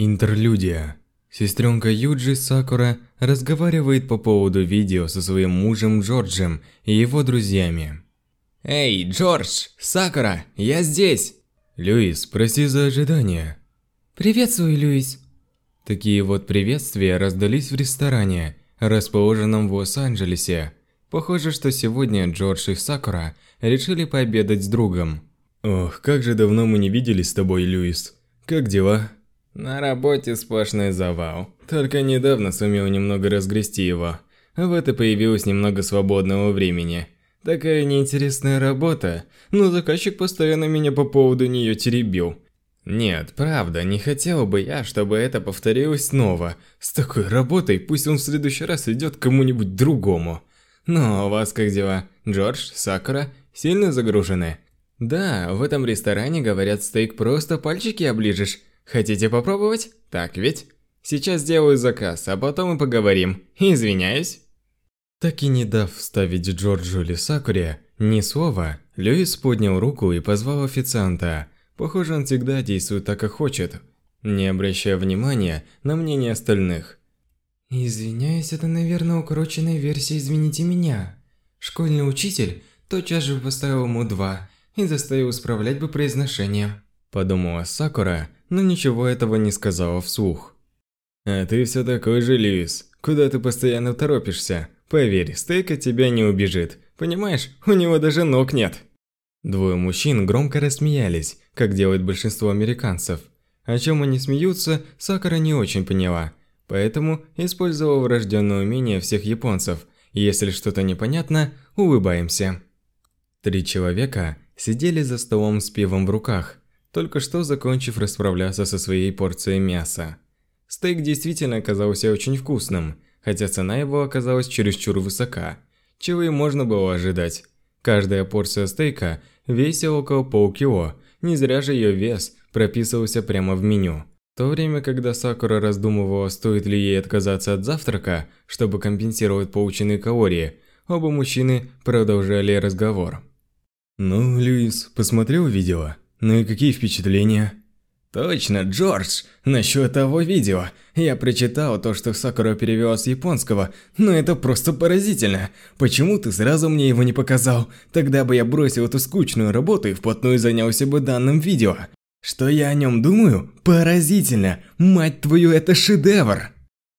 Интерлюдия. Сестренка Юджи Сакура разговаривает по поводу видео со своим мужем Джорджем и его друзьями. Эй, Джордж, Сакура, я здесь. Льюис, прости за ожидание. Приветствую, Льюис. Такие вот приветствия раздались в ресторане, расположенном в Лос-Анджелесе. Похоже, что сегодня Джордж и Сакура решили пообедать с другом. Ох, как же давно мы не виделись с тобой, Льюис. Как дела? На работе сплошной завал. Только недавно сумел немного разгрести его. Вот и появилось немного свободного времени. Такая неинтересная работа, но заказчик постоянно меня по поводу нее теребил. Нет, правда, не хотел бы я, чтобы это повторилось снова. С такой работой пусть он в следующий раз идет к кому-нибудь другому. Но у вас как дела? Джордж, Сакура сильно загружены? Да, в этом ресторане говорят стейк просто пальчики оближешь. Хотите попробовать? Так ведь? Сейчас сделаю заказ, а потом мы поговорим. Извиняюсь. Так и не дав вставить Джорджу или Сакуре ни слова, Льюис поднял руку и позвал официанта. Похоже, он всегда действует так, как хочет, не обращая внимания на мнение остальных. Извиняюсь, это, наверное, укороченная версия «Извините меня». Школьный учитель тотчас же поставил ему два и заставил исправлять бы произношение. Подумала Сакура, но ничего этого не сказала вслух. «А ты все такой же, Льюис. Куда ты постоянно торопишься? Поверь, стейк от тебя не убежит. Понимаешь, у него даже ног нет». Двое мужчин громко рассмеялись, как делает большинство американцев. О чем они смеются, Сакура не очень поняла, поэтому использовала врожденное умение всех японцев. Если что-то непонятно, улыбаемся. Три человека сидели за столом с пивом в руках, только что закончив расправляться со своей порцией мяса. Стейк действительно оказался очень вкусным, хотя цена его оказалась чересчур высока, чего и можно было ожидать. Каждая порция стейка весила около полкило, не зря же ее вес прописывался прямо в меню. В то время, когда Сакура раздумывала, стоит ли ей отказаться от завтрака, чтобы компенсировать полученные калории, оба мужчины продолжали разговор. «Ну, Льюис, посмотрел видео?» Ну и какие впечатления? Точно, Джордж, насчет того видео. Я прочитал то, что Сакура перевела с японского, но это просто поразительно. Почему ты сразу мне его не показал? Тогда бы я бросил эту скучную работу и вплотную занялся бы данным видео. Что я о нем думаю? Поразительно. Мать твою, это шедевр.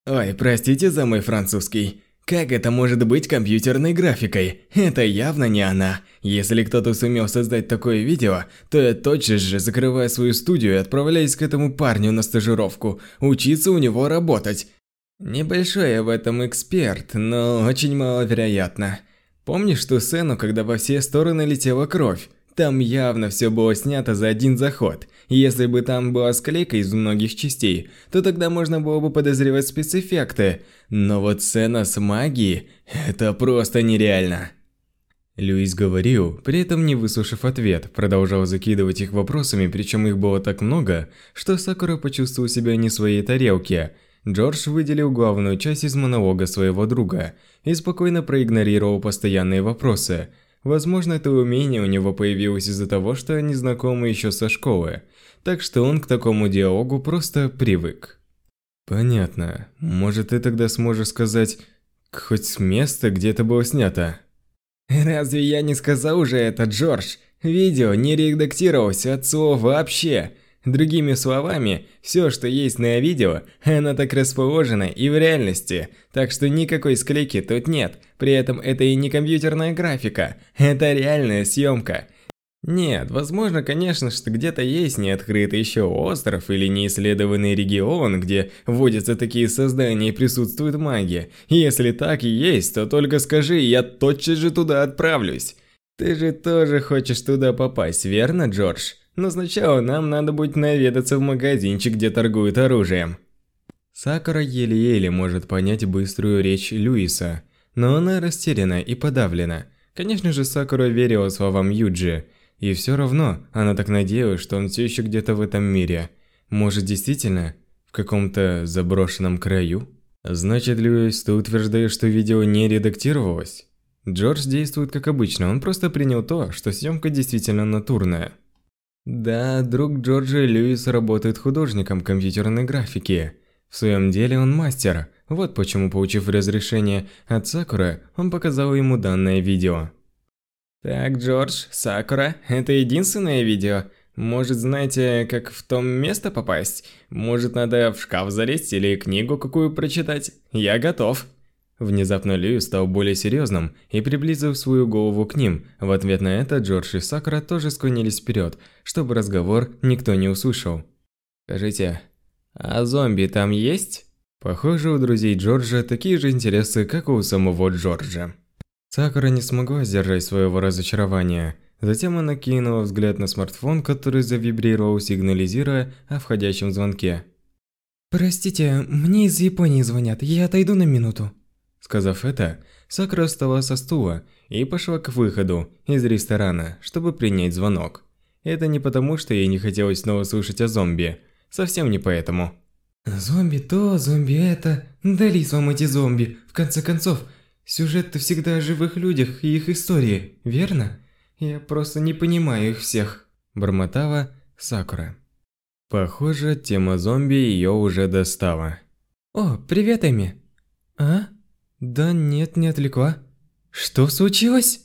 Ой, простите за мой французский. Как это может быть компьютерной графикой? Это явно не она. Если кто-то сумел создать такое видео, то я тотчас же закрываю свою студию и отправляюсь к этому парню на стажировку, учиться у него работать. Небольшой я в этом эксперт, но очень маловероятно. Помнишь ту сцену, когда во все стороны летела кровь? Там явно все было снято за один заход. Если бы там была склейка из многих частей, то тогда можно было бы подозревать спецэффекты. Но вот сцена с магией – это просто нереально. Льюис говорил, при этом не выслушав ответ, продолжал закидывать их вопросами, причем их было так много, что Сакура почувствовал себя не в своей тарелке. Джордж выделил главную часть из монолога своего друга и спокойно проигнорировал постоянные вопросы – Возможно, это умение у него появилось из-за того, что они знакомы еще со школы, так что он к такому диалогу просто привык. Понятно. Может, ты тогда сможешь сказать хоть место, где это было снято? Разве я не сказал уже это, Джордж? Видео не редактировалось от слова вообще. Другими словами, все, что есть на видео, оно так расположено и в реальности, так что никакой склейки тут нет. При этом это и не компьютерная графика, это реальная съемка. Нет, возможно, конечно, что где-то есть неоткрытый еще остров или неисследованный регион, где водятся такие создания и присутствует магия. Если так и есть, то только скажи, я тотчас же туда отправлюсь. Ты же тоже хочешь туда попасть, верно, Джордж? Но сначала нам надо будет наведаться в магазинчик, где торгуют оружием. Сакура еле-еле может понять быструю речь Люиса, но она растеряна и подавлена. Конечно же, Сакура верила словам Юджи, и все равно она так надеялась, что он все еще где-то в этом мире. Может, действительно, в каком-то заброшенном краю? Значит, Льюис, ты утверждаешь, что видео не редактировалось? Джордж действует как обычно, он просто принял то, что съемка действительно натурная. Да, друг Джорджа Льюис работает художником компьютерной графики. В своем деле он мастер. Вот почему, получив разрешение от Сакуры, он показал ему данное видео. Так, Джордж, Сакура, это единственное видео. Может, знаете, как в том место попасть? Может, надо в шкаф залезть или книгу какую прочитать? Я готов. Внезапно Лью стал более серьезным и приблизил свою голову к ним. В ответ на это Джордж и Сакура тоже склонились вперед, чтобы разговор никто не услышал. Скажите, а зомби там есть? Похоже, у друзей Джорджа такие же интересы, как и у самого Джорджа. Сакура не смогла сдержать своего разочарования. Затем она кинула взгляд на смартфон, который завибрировал, сигнализируя о входящем звонке. «Простите, мне из Японии звонят, я отойду на минуту». Сказав это, Сакура встала со стула и пошла к выходу из ресторана, чтобы принять звонок. Это не потому, что ей не хотелось снова слушать о зомби. Совсем не поэтому. Зомби то, зомби это. Дались вам эти зомби. В конце концов, Сюжет-то всегда о живых людях и их истории, верно? Я просто не понимаю их всех. Бормотала Сакура. Похоже, тема зомби ее уже достала. О, привет, Эми. А? Да нет, не отвлекла. Что случилось?